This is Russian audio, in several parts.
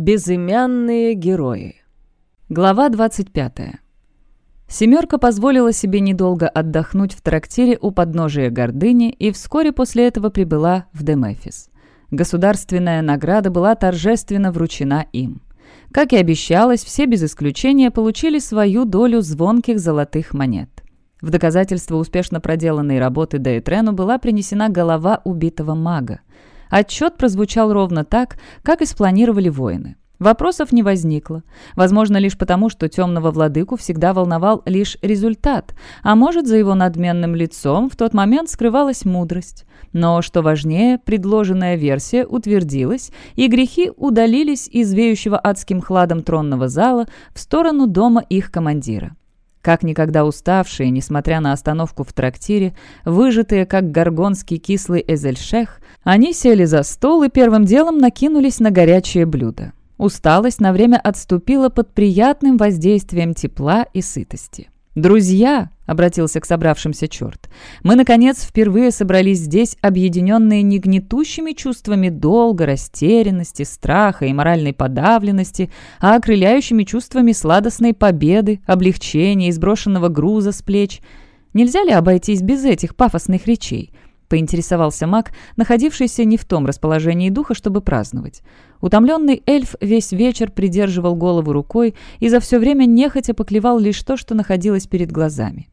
Безымянные герои. Глава 25. Семерка позволила себе недолго отдохнуть в трактире у подножия Гордыни и вскоре после этого прибыла в Демефис. Государственная награда была торжественно вручена им. Как и обещалось, все без исключения получили свою долю звонких золотых монет. В доказательство успешно проделанной работы Дейтрену была принесена голова убитого мага. Отчет прозвучал ровно так, как и спланировали воины. Вопросов не возникло. Возможно, лишь потому, что темного владыку всегда волновал лишь результат, а может, за его надменным лицом в тот момент скрывалась мудрость. Но, что важнее, предложенная версия утвердилась, и грехи удалились из веющего адским хладом тронного зала в сторону дома их командира. Как никогда уставшие, несмотря на остановку в трактире, выжатые, как горгонский кислый эзельшех, они сели за стол и первым делом накинулись на горячее блюдо. Усталость на время отступила под приятным воздействием тепла и сытости. «Друзья!» — обратился к собравшимся черт. «Мы, наконец, впервые собрались здесь, объединенные не гнетущими чувствами долга, растерянности, страха и моральной подавленности, а окрыляющими чувствами сладостной победы, облегчения и сброшенного груза с плеч. Нельзя ли обойтись без этих пафосных речей?» Поинтересовался маг, находившийся не в том расположении духа, чтобы праздновать. Утомленный эльф весь вечер придерживал голову рукой и за все время нехотя поклевал лишь то, что находилось перед глазами.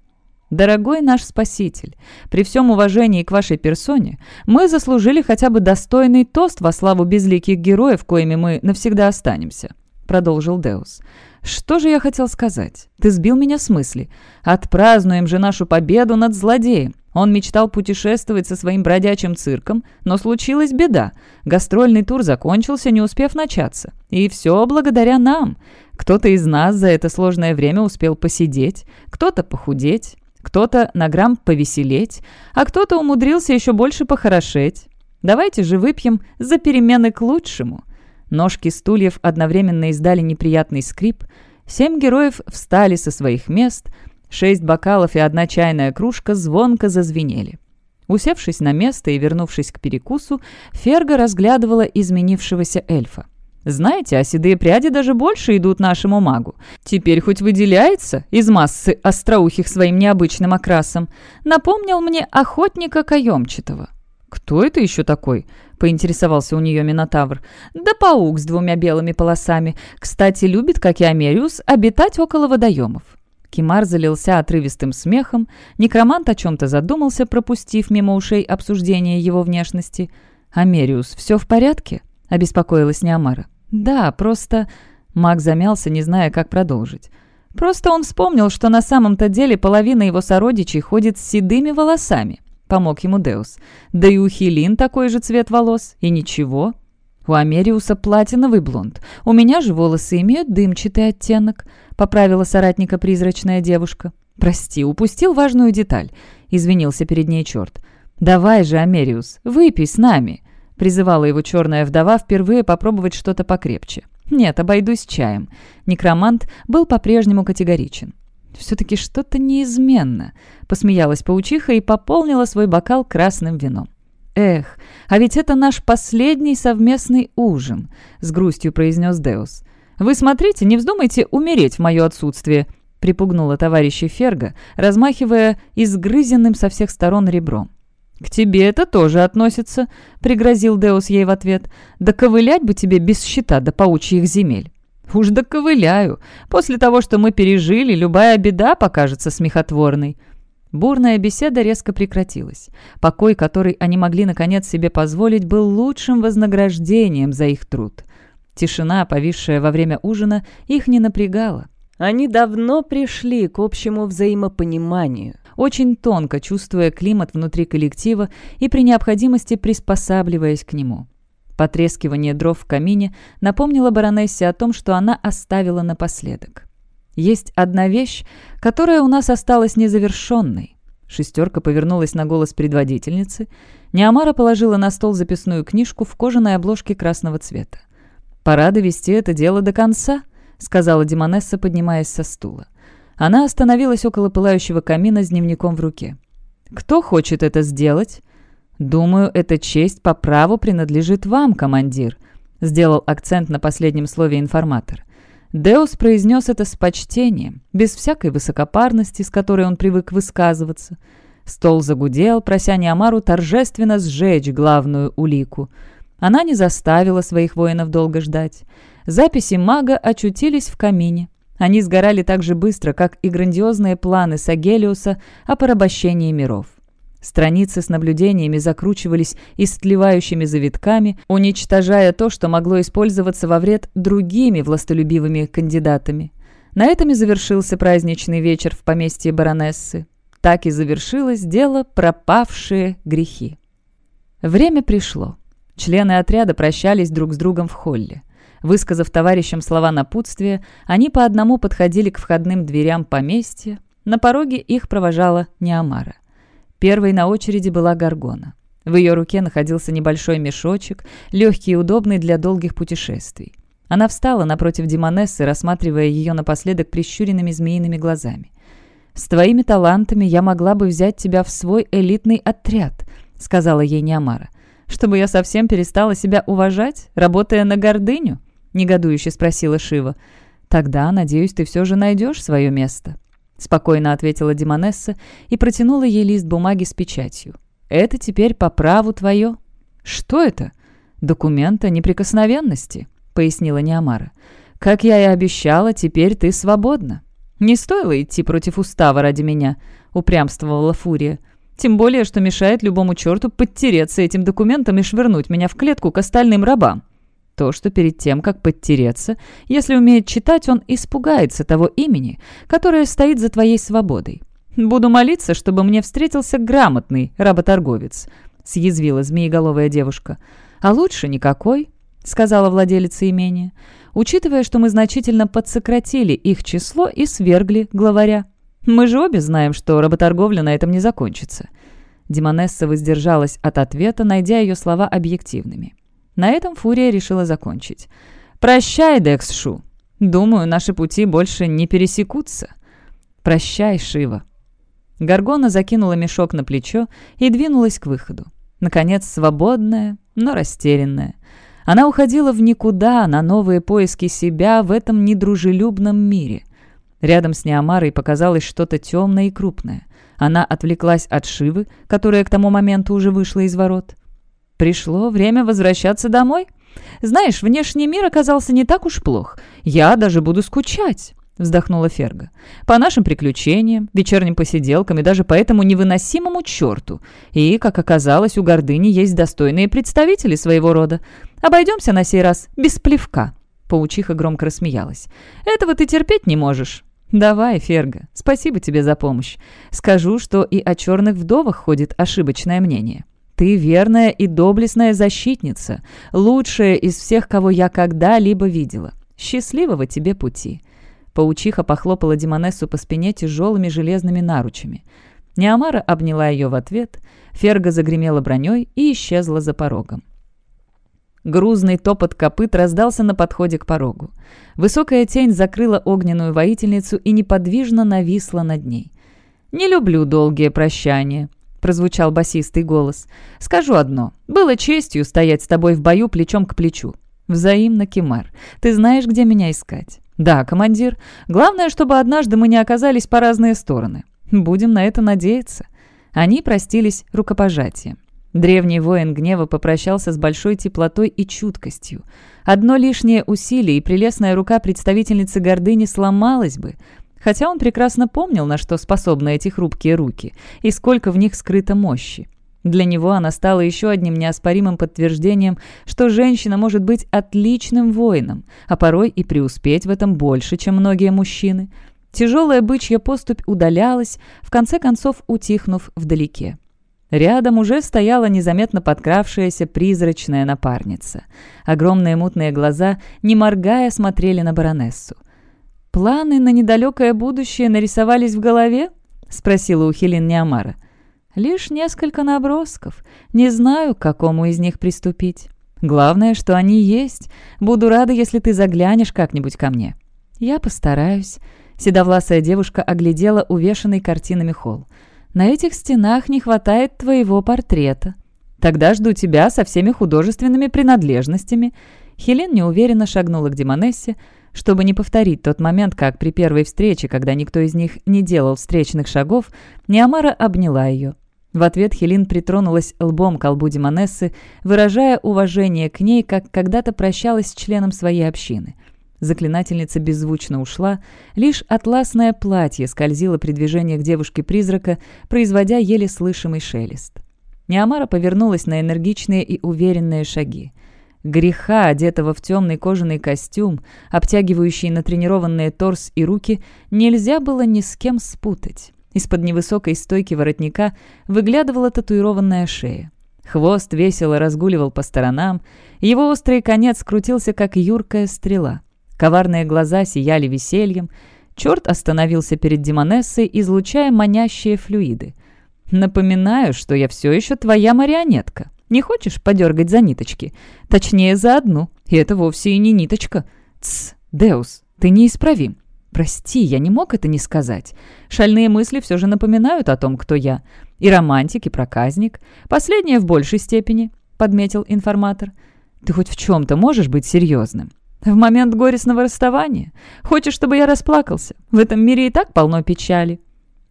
«Дорогой наш спаситель, при всем уважении к вашей персоне, мы заслужили хотя бы достойный тост во славу безликих героев, коими мы навсегда останемся», — продолжил Деус. «Что же я хотел сказать? Ты сбил меня с мысли. Отпразднуем же нашу победу над злодеем. Он мечтал путешествовать со своим бродячим цирком, но случилась беда. Гастрольный тур закончился, не успев начаться. И все благодаря нам. Кто-то из нас за это сложное время успел посидеть, кто-то похудеть, кто-то на грамм повеселеть, а кто-то умудрился еще больше похорошеть. Давайте же выпьем за перемены к лучшему. Ножки стульев одновременно издали неприятный скрип. Семь героев встали со своих мест – Шесть бокалов и одна чайная кружка звонко зазвенели. Усевшись на место и вернувшись к перекусу, Ферга разглядывала изменившегося эльфа. «Знаете, а седые пряди даже больше идут нашему магу. Теперь хоть выделяется из массы остроухих своим необычным окрасом. Напомнил мне охотника каемчатого». «Кто это еще такой?» — поинтересовался у нее Минотавр. «Да паук с двумя белыми полосами. Кстати, любит, как и Америус, обитать около водоемов. Кимар залился отрывистым смехом, некромант о чем-то задумался, пропустив мимо ушей обсуждение его внешности. «Америус, все в порядке?» — обеспокоилась Неамара. «Да, просто...» Маг замялся, не зная, как продолжить. «Просто он вспомнил, что на самом-то деле половина его сородичей ходит с седыми волосами», — помог ему Деус. «Да и у Хелин такой же цвет волос, и ничего». «У Америуса платиновый блонд. У меня же волосы имеют дымчатый оттенок», — поправила соратника призрачная девушка. «Прости, упустил важную деталь», — извинился перед ней черт. «Давай же, Америус, выпей с нами», — призывала его черная вдова впервые попробовать что-то покрепче. «Нет, обойдусь чаем». Некромант был по-прежнему категоричен. «Все-таки что-то неизменно», — посмеялась паучиха и пополнила свой бокал красным вином. «Эх, а ведь это наш последний совместный ужин», — с грустью произнес Деус. «Вы смотрите, не вздумайте умереть в мое отсутствие», — припугнула товарища Ферга, размахивая изгрызенным со всех сторон ребром. «К тебе это тоже относится», — пригрозил Деус ей в ответ. «Да ковылять бы тебе без щита до паучьих земель». «Уж да ковыляю. После того, что мы пережили, любая беда покажется смехотворной». Бурная беседа резко прекратилась. Покой, который они могли наконец себе позволить, был лучшим вознаграждением за их труд. Тишина, повисшая во время ужина, их не напрягала. Они давно пришли к общему взаимопониманию, очень тонко чувствуя климат внутри коллектива и при необходимости приспосабливаясь к нему. Потрескивание дров в камине напомнило баронессе о том, что она оставила напоследок. Есть одна вещь, которая у нас осталась незавершенной. Шестерка повернулась на голос предводительницы. Неамара положила на стол записную книжку в кожаной обложке красного цвета. «Пора довести это дело до конца», — сказала Демонесса, поднимаясь со стула. Она остановилась около пылающего камина с дневником в руке. «Кто хочет это сделать?» «Думаю, эта честь по праву принадлежит вам, командир», — сделал акцент на последнем слове информатор. Деус произнес это с почтением, без всякой высокопарности, с которой он привык высказываться. Стол загудел, прося Неамару торжественно сжечь главную улику. Она не заставила своих воинов долго ждать. Записи мага очутились в камине. Они сгорали так же быстро, как и грандиозные планы Сагелиуса о порабощении миров. Страницы с наблюдениями закручивались истлевающими завитками, уничтожая то, что могло использоваться во вред другими властолюбивыми кандидатами. На этом и завершился праздничный вечер в поместье баронессы. Так и завершилось дело «Пропавшие грехи». Время пришло. Члены отряда прощались друг с другом в холле. Высказав товарищам слова напутствия, они по одному подходили к входным дверям поместья. На пороге их провожала Неамара. Первой на очереди была Гаргона. В ее руке находился небольшой мешочек, легкий и удобный для долгих путешествий. Она встала напротив Демонессы, рассматривая ее напоследок прищуренными змеиными глазами. «С твоими талантами я могла бы взять тебя в свой элитный отряд», — сказала ей Неамара. «Чтобы я совсем перестала себя уважать, работая на гордыню?» — негодующе спросила Шива. «Тогда, надеюсь, ты все же найдешь свое место». — спокойно ответила Демонесса и протянула ей лист бумаги с печатью. «Это теперь по праву твое». «Что это?» «Документ о неприкосновенности», — пояснила Неамара. «Как я и обещала, теперь ты свободна». «Не стоило идти против устава ради меня», — упрямствовала Фурия. «Тем более, что мешает любому черту подтереться этим документом и швырнуть меня в клетку к остальным рабам». То, что перед тем, как подтереться, если умеет читать, он испугается того имени, которое стоит за твоей свободой. «Буду молиться, чтобы мне встретился грамотный работорговец», — съязвила змееголовая девушка. «А лучше никакой», — сказала владелица имения, учитывая, что мы значительно подсократили их число и свергли главаря. «Мы же обе знаем, что работорговля на этом не закончится». Демонесса воздержалась от ответа, найдя ее слова объективными. На этом Фурия решила закончить. «Прощай, Декс Думаю, наши пути больше не пересекутся. Прощай, Шива». Гаргона закинула мешок на плечо и двинулась к выходу. Наконец, свободная, но растерянная. Она уходила в никуда, на новые поиски себя в этом недружелюбном мире. Рядом с Неомарой показалось что-то темное и крупное. Она отвлеклась от Шивы, которая к тому моменту уже вышла из ворот. Пришло время возвращаться домой. Знаешь, внешний мир оказался не так уж плох. Я даже буду скучать». — вздохнула Ферга. «По нашим приключениям, вечерним посиделкам и даже по этому невыносимому черту. И, как оказалось, у гордыни есть достойные представители своего рода. Обойдемся на сей раз без плевка». Паучиха громко рассмеялась. «Этого ты терпеть не можешь». «Давай, Ферга, спасибо тебе за помощь. Скажу, что и о черных вдовах ходит ошибочное мнение». Ты верная и доблестная защитница, лучшая из всех, кого я когда-либо видела. Счастливого тебе пути». Паучиха похлопала Демонессу по спине тяжелыми железными наручами. Неамара обняла ее в ответ, Ферга загремела броней и исчезла за порогом. Грузный топот копыт раздался на подходе к порогу. Высокая тень закрыла огненную воительницу и неподвижно нависла над ней. «Не люблю долгие прощания», — прозвучал басистый голос. «Скажу одно. Было честью стоять с тобой в бою плечом к плечу. Взаимно, Кемар. Ты знаешь, где меня искать?» «Да, командир. Главное, чтобы однажды мы не оказались по разные стороны. Будем на это надеяться». Они простились рукопожатием. Древний воин гнева попрощался с большой теплотой и чуткостью. Одно лишнее усилие и прелестная рука представительницы гордыни сломалась бы — Хотя он прекрасно помнил, на что способны эти хрупкие руки, и сколько в них скрыто мощи. Для него она стала еще одним неоспоримым подтверждением, что женщина может быть отличным воином, а порой и преуспеть в этом больше, чем многие мужчины. Тяжелая бычья поступь удалялась, в конце концов утихнув вдалеке. Рядом уже стояла незаметно подкравшаяся призрачная напарница. Огромные мутные глаза, не моргая, смотрели на баронессу. «Планы на недалекое будущее нарисовались в голове?» — спросила у Хелен Неамара. «Лишь несколько набросков. Не знаю, к какому из них приступить. Главное, что они есть. Буду рада, если ты заглянешь как-нибудь ко мне». «Я постараюсь». Седовласая девушка оглядела увешанный картинами холл. «На этих стенах не хватает твоего портрета. Тогда жду тебя со всеми художественными принадлежностями. Хелен неуверенно шагнула к Демонессе, чтобы не повторить тот момент, как при первой встрече, когда никто из них не делал встречных шагов, Неамара обняла ее. В ответ Хелин притронулась лбом к колбу Демонессы, выражая уважение к ней, как когда-то прощалась с членом своей общины. Заклинательница беззвучно ушла, лишь атласное платье скользило при движениях девушки-призрака, производя еле слышимый шелест. Неамара повернулась на энергичные и уверенные шаги. Греха, одетого в темный кожаный костюм, обтягивающий натренированные торс и руки, нельзя было ни с кем спутать. Из-под невысокой стойки воротника выглядывала татуированная шея. Хвост весело разгуливал по сторонам, его острый конец крутился, как юркая стрела. Коварные глаза сияли весельем. Черт остановился перед Демонессой, излучая манящие флюиды. «Напоминаю, что я все еще твоя марионетка. Не хочешь подергать за ниточки? Точнее, за одну. И это вовсе и не ниточка. Тсс, Деус, ты неисправим. Прости, я не мог это не сказать. Шальные мысли все же напоминают о том, кто я. И романтик, и проказник. Последнее в большей степени», — подметил информатор. «Ты хоть в чем-то можешь быть серьезным? В момент горестного расставания? Хочешь, чтобы я расплакался? В этом мире и так полно печали».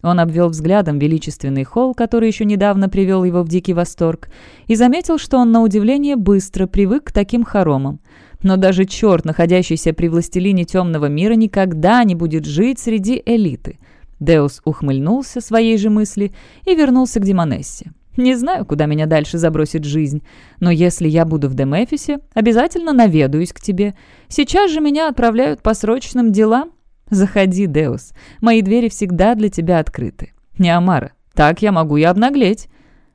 Он обвел взглядом величественный холл, который еще недавно привел его в дикий восторг, и заметил, что он на удивление быстро привык к таким хоромам. Но даже черт, находящийся при властелине темного мира, никогда не будет жить среди элиты. Деус ухмыльнулся своей же мысли и вернулся к Демонессе. «Не знаю, куда меня дальше забросит жизнь, но если я буду в Демефисе, обязательно наведаюсь к тебе. Сейчас же меня отправляют по срочным делам. Заходи, Деус, мои двери всегда для тебя открыты. Не Амара, так я могу и обнаглеть».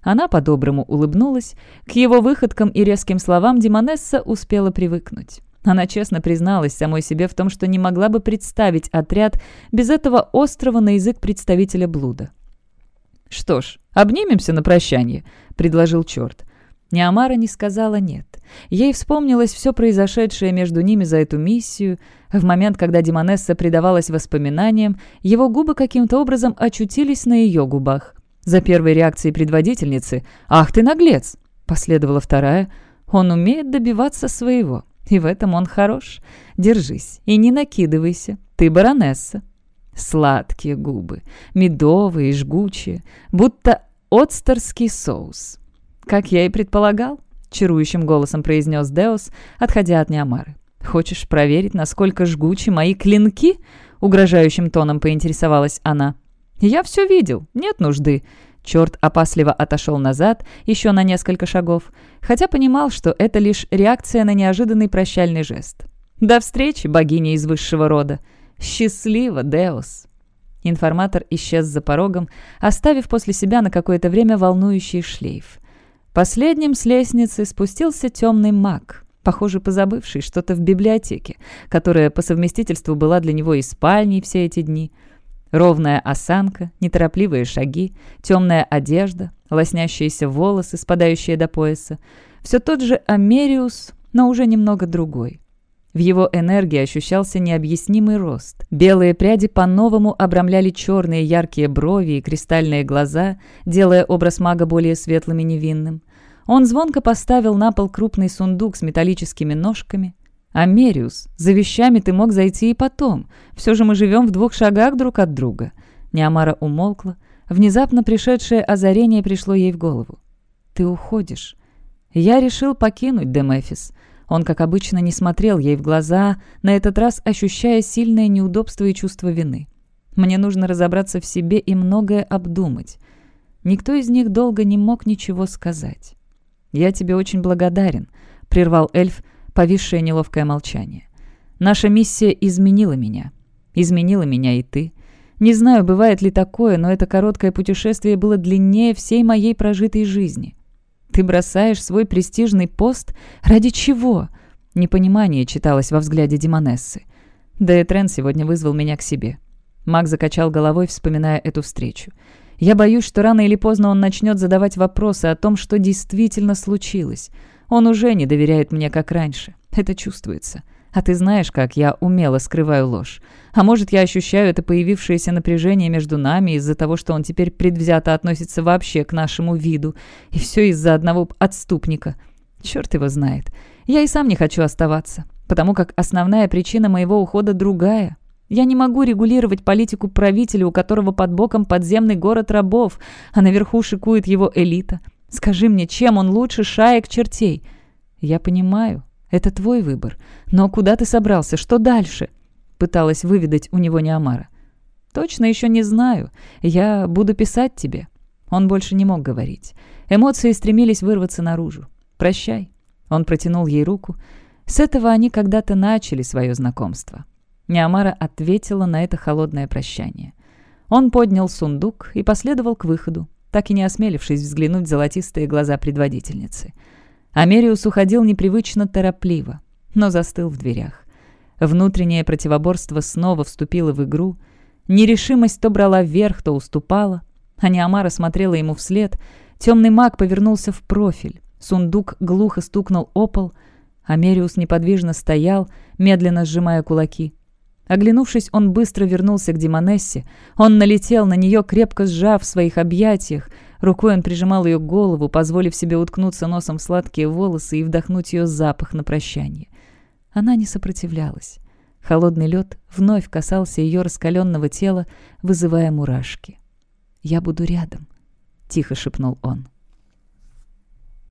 Она по-доброму улыбнулась. К его выходкам и резким словам Демонесса успела привыкнуть. Она честно призналась самой себе в том, что не могла бы представить отряд без этого острого на язык представителя блуда. «Что ж, обнимемся на прощание», — предложил черт. Неамара не сказала «нет». Ей вспомнилось все произошедшее между ними за эту миссию. В момент, когда Демонесса предавалась воспоминаниям, его губы каким-то образом очутились на ее губах. За первой реакцией предводительницы «Ах ты наглец!» последовала вторая «Он умеет добиваться своего, и в этом он хорош. Держись и не накидывайся, ты баронесса». Сладкие губы, медовые и жгучие, будто отстерский соус. «Как я и предполагал», — чарующим голосом произнес Деус, отходя от Неомары. «Хочешь проверить, насколько жгучи мои клинки?» — угрожающим тоном поинтересовалась она. «Я все видел, нет нужды». Черт опасливо отошел назад, еще на несколько шагов, хотя понимал, что это лишь реакция на неожиданный прощальный жест. «До встречи, богиня из высшего рода!» «Счастливо, Деус!» Информатор исчез за порогом, оставив после себя на какое-то время волнующий шлейф. Последним с лестницы спустился темный маг, похоже, позабывший что-то в библиотеке, которая по совместительству была для него и спальней все эти дни – Ровная осанка, неторопливые шаги, темная одежда, лоснящиеся волосы, спадающие до пояса. Все тот же Америус, но уже немного другой. В его энергии ощущался необъяснимый рост. Белые пряди по-новому обрамляли черные яркие брови и кристальные глаза, делая образ мага более светлым и невинным. Он звонко поставил на пол крупный сундук с металлическими ножками, «Америус, за вещами ты мог зайти и потом. Все же мы живем в двух шагах друг от друга». Неамара умолкла. Внезапно пришедшее озарение пришло ей в голову. «Ты уходишь». Я решил покинуть Демефис. Он, как обычно, не смотрел ей в глаза, на этот раз ощущая сильное неудобство и чувство вины. Мне нужно разобраться в себе и многое обдумать. Никто из них долго не мог ничего сказать. «Я тебе очень благодарен», — прервал эльф, повисшее неловкое молчание. «Наша миссия изменила меня. Изменила меня и ты. Не знаю, бывает ли такое, но это короткое путешествие было длиннее всей моей прожитой жизни. Ты бросаешь свой престижный пост? Ради чего?» Непонимание читалось во взгляде Демонессы. Деэтрен сегодня вызвал меня к себе. Маг закачал головой, вспоминая эту встречу. «Я боюсь, что рано или поздно он начнет задавать вопросы о том, что действительно случилось. Он уже не доверяет мне, как раньше. Это чувствуется. А ты знаешь, как я умело скрываю ложь. А может, я ощущаю это появившееся напряжение между нами из-за того, что он теперь предвзято относится вообще к нашему виду. И все из-за одного отступника. Черт его знает. Я и сам не хочу оставаться, потому как основная причина моего ухода другая. Я не могу регулировать политику правителя, у которого под боком подземный город рабов, а наверху шикует его элита. Скажи мне, чем он лучше шаек чертей? Я понимаю, это твой выбор. Но куда ты собрался? Что дальше?» Пыталась выведать у него Неомара. «Точно еще не знаю. Я буду писать тебе». Он больше не мог говорить. Эмоции стремились вырваться наружу. «Прощай». Он протянул ей руку. С этого они когда-то начали свое знакомство. Неомара ответила на это холодное прощание. Он поднял сундук и последовал к выходу, так и не осмелившись взглянуть в золотистые глаза предводительницы. Америус уходил непривычно торопливо, но застыл в дверях. Внутреннее противоборство снова вступило в игру. Нерешимость то брала вверх, то уступала. А Неомара смотрела ему вслед. Темный маг повернулся в профиль. Сундук глухо стукнул о пол. Америус неподвижно стоял, медленно сжимая кулаки. Оглянувшись, он быстро вернулся к Димонессе. Он налетел на нее, крепко сжав в своих объятиях. Рукой он прижимал ее голову, позволив себе уткнуться носом в сладкие волосы и вдохнуть ее запах на прощание. Она не сопротивлялась. Холодный лед вновь касался ее раскаленного тела, вызывая мурашки. «Я буду рядом», — тихо шепнул он.